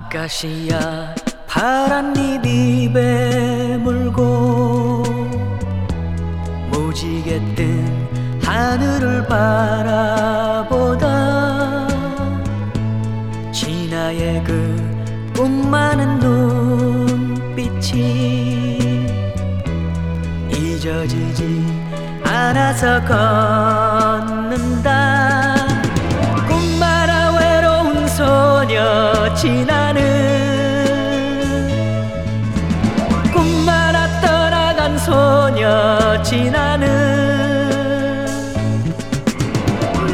아카시아 파란 잎 입에 물고 무지개 뜬 하늘을 바라보다 진아의 그 꿈 많은 눈빛이 잊어지지 않아서 걷 지나는 꿈마라 떠나간 소녀 지나는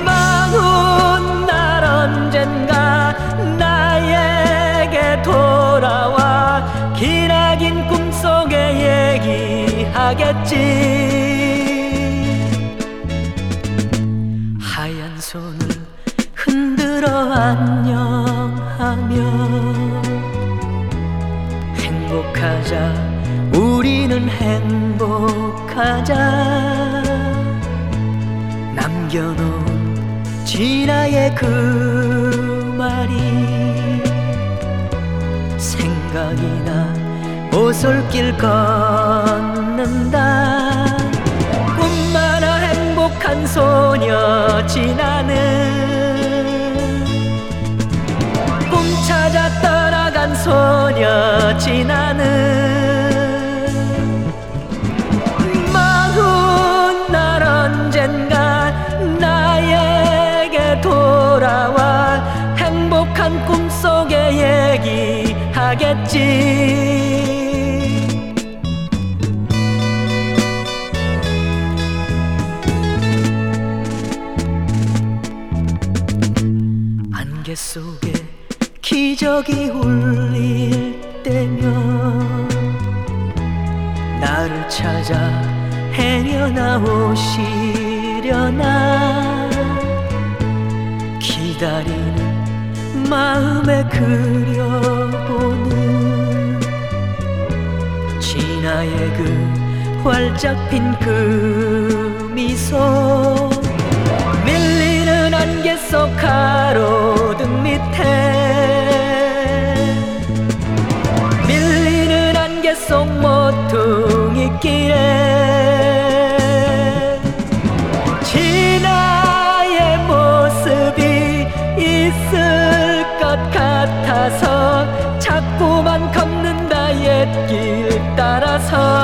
마흔 날 언젠가 나에게 돌아와 기나긴 꿈속에 얘기하겠지. 하얀 손을 흔들어 안녕 하며 행복하자. 우리는 행복하자. 남겨놓은 진아의 그 말이 생각이 나 오솔길 걷는다. 꿈마나 행복한 소녀 지나 지나는 마흔 날 언젠가 나에게 돌아와 행복한 꿈속에 얘기하겠지. 속에 기적이 울릴 때면 나를 찾아 헤어나오시려나 기다리는 마음에 그려보는 진아의 그 활짝 핀 그 미소 밀리는 안개 속 가로등 밑에 계속 모퉁이 길에 진아의 모습이 있을 것 같아서 자꾸만 걷는다 옛길 따라서.